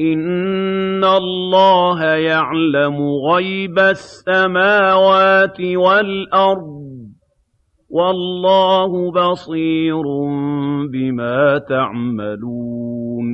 إِنَّ اللَّهَ يَعْلَمُ غَيْبَ السَّمَاوَاتِ وَالْأَرْضِ ۚ وَاللَّهُ بَصِيرٌ بِمَا تَعْمَلُونَ